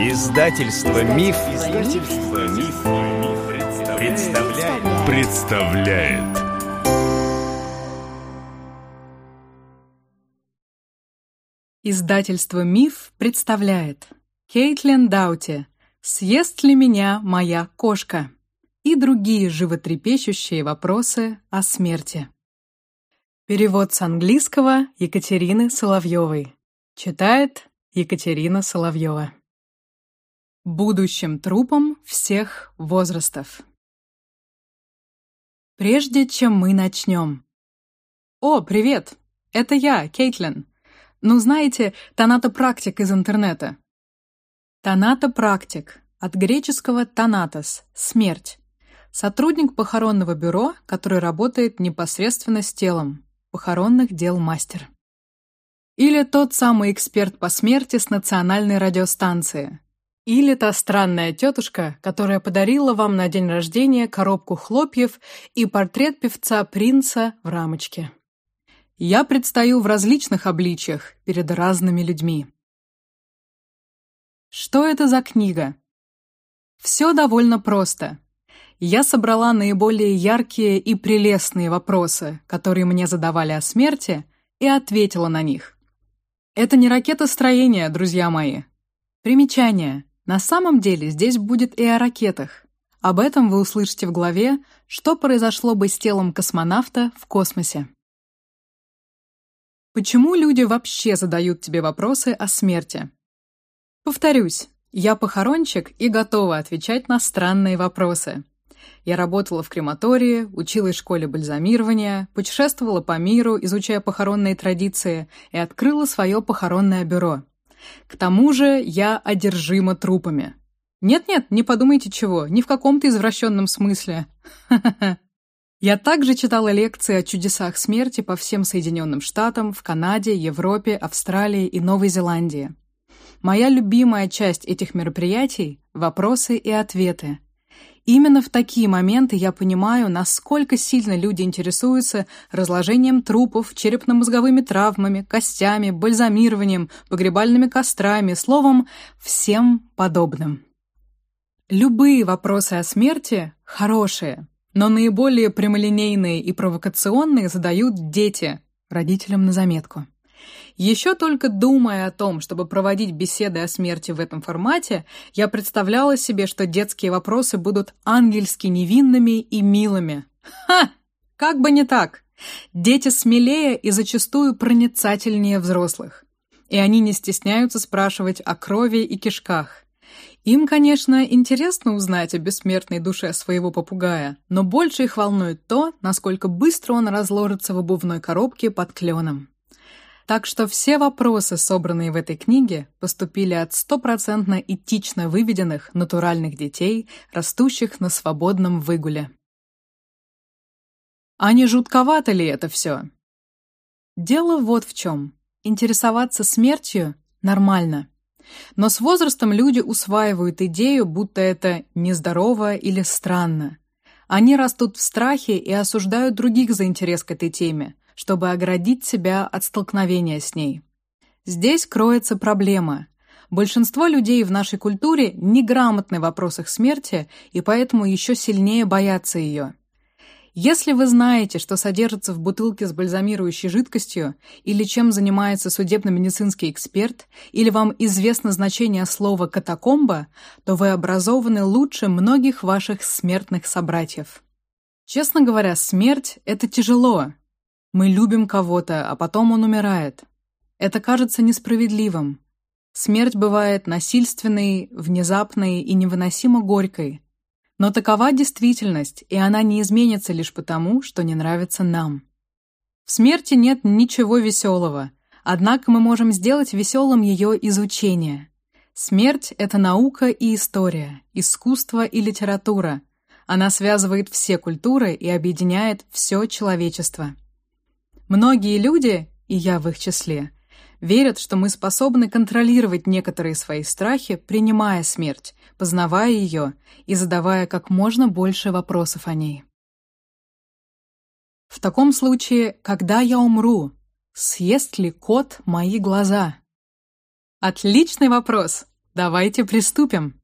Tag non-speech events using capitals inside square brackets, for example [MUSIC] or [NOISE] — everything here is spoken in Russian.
Издательство Миф, Издательство Миф, представляет. представляет. Издательство Миф представляет. Кейтлин Даути. Съест ли меня моя кошка? И другие животрепещущие вопросы о смерти. Перевод с английского Екатерины Соловьевой. Читает Екатерина Соловьева. Будущим трупам всех возрастов. Прежде чем мы начнем. О, привет! Это я, Кейтлин. Ну, знаете, тонатопрактик из интернета. Тонатопрактик от греческого «танатос» — смерть. Сотрудник похоронного бюро, который работает непосредственно с телом. Похоронных дел мастер. Или тот самый эксперт по смерти с национальной радиостанции, или та странная тетушка, которая подарила вам на день рождения коробку хлопьев и портрет певца Принца в рамочке. Я предстаю в различных обличьях перед разными людьми. Что это за книга? Все довольно просто. Я собрала наиболее яркие и прелестные вопросы, которые мне задавали о смерти, и ответила на них. Это не ракетостроение, друзья мои. Примечание. На самом деле здесь будет и о ракетах. Об этом вы услышите в главе «Что произошло бы с телом космонавта в космосе?». Почему люди вообще задают тебе вопросы о смерти? Повторюсь, я похоронщик и готова отвечать на странные вопросы. Я работала в крематории, училась в школе бальзамирования, путешествовала по миру, изучая похоронные традиции, и открыла свое похоронное бюро. К тому же я одержима трупами. Нет-нет, не подумайте чего, ни в каком-то извращенном смысле. [LAUGHS] Я также читала лекции о чудесах смерти по всем Соединенным Штатам, в Канаде, Европе, Австралии и Новой Зеландии. Моя любимая часть этих мероприятий — вопросы и ответы. Именно в такие моменты я понимаю, насколько сильно люди интересуются разложением трупов, черепно-мозговыми травмами, костями, бальзамированием, погребальными кострами, словом, всем подобным. Любые вопросы о смерти хорошие, но наиболее прямолинейные и провокационные задают дети, родителям на заметку. Еще только думая о том, чтобы проводить беседы о смерти в этом формате, я представляла себе, что детские вопросы будут ангельски невинными и милыми. Ха! Как бы не так. Дети смелее и зачастую проницательнее взрослых. И они не стесняются спрашивать о крови и кишках. Им, конечно, интересно узнать о бессмертной душе своего попугая, но больше их волнует то, насколько быстро он разложится в обувной коробке под кленом. Так что все вопросы, собранные в этой книге, поступили от стопроцентно этично выведенных натуральных детей, растущих на свободном выгуле. А не жутковато ли это все? Дело вот в чем. Интересоваться смертью нормально. Но с возрастом люди усваивают идею, будто это нездорово или странно. Они растут в страхе и осуждают других за интерес к этой теме, чтобы оградить себя от столкновения с ней. Здесь кроется проблема. Большинство людей в нашей культуре неграмотны в вопросах смерти и поэтому еще сильнее боятся ее. Если вы знаете, что содержится в бутылке с бальзамирующей жидкостью, или чем занимается судебно-медицинский эксперт, или вам известно значение слова «катакомба», то вы образованы лучше многих ваших смертных собратьев. Честно говоря, смерть — это тяжело, мы любим кого-то, а потом он умирает. Это кажется несправедливым. Смерть бывает насильственной, внезапной и невыносимо горькой. Но такова действительность, и она не изменится лишь потому, что не нравится нам. В смерти нет ничего веселого, однако мы можем сделать веселым ее изучение. Смерть — это наука и история, искусство и литература. Она связывает все культуры и объединяет все человечество. Многие люди, и я в их числе, верят, что мы способны контролировать некоторые свои страхи, принимая смерть, познавая ее и задавая как можно больше вопросов о ней. В таком случае, когда я умру, съест ли кот мои глаза? Отличный вопрос. Давайте приступим.